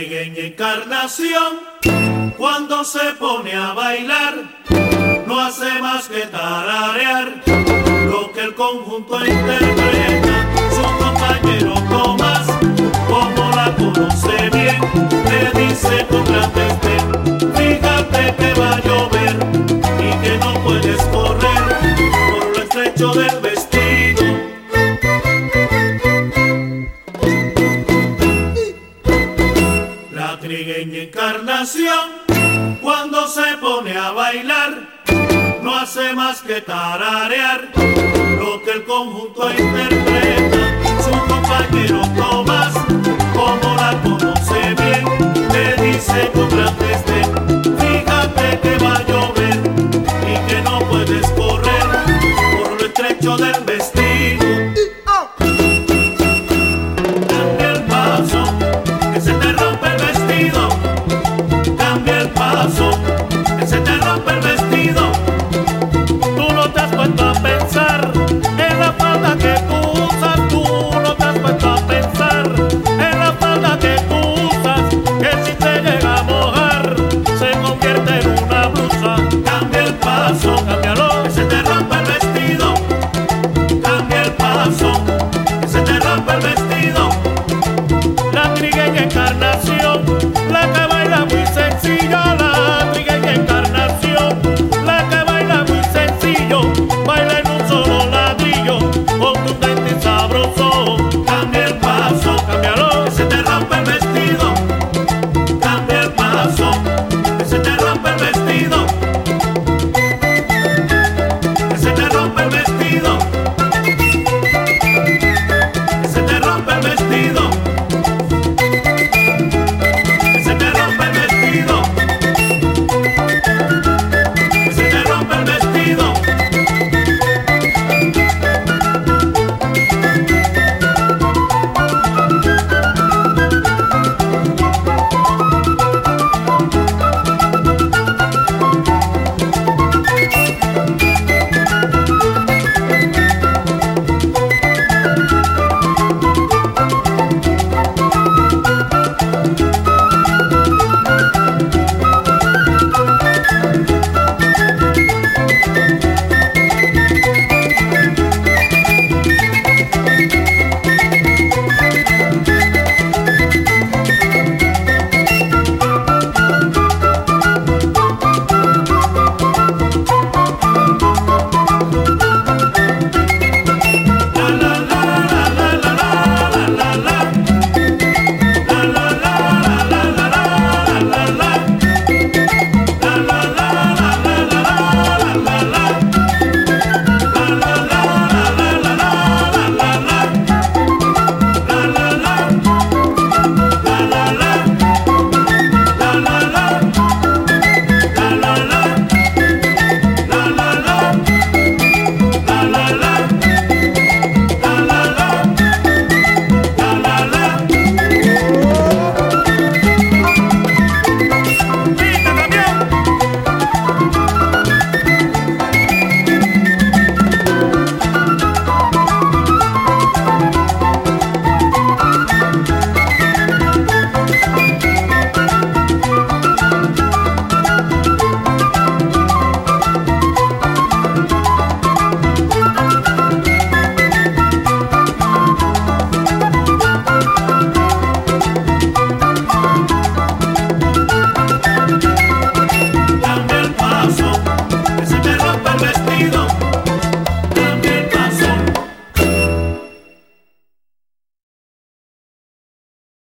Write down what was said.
trigueña encarnación, cuando se pone a bailar, no hace más que tararear lo que el conjunto interpreta. Su compañero Tomás, como la conoce bien, le dice con gran desdén, fíjate que va a llover y que no puedes correr por lo estrecho del cuando se pone a bailar no hace más que tararear lo que el conjunto interpreta. Su compañero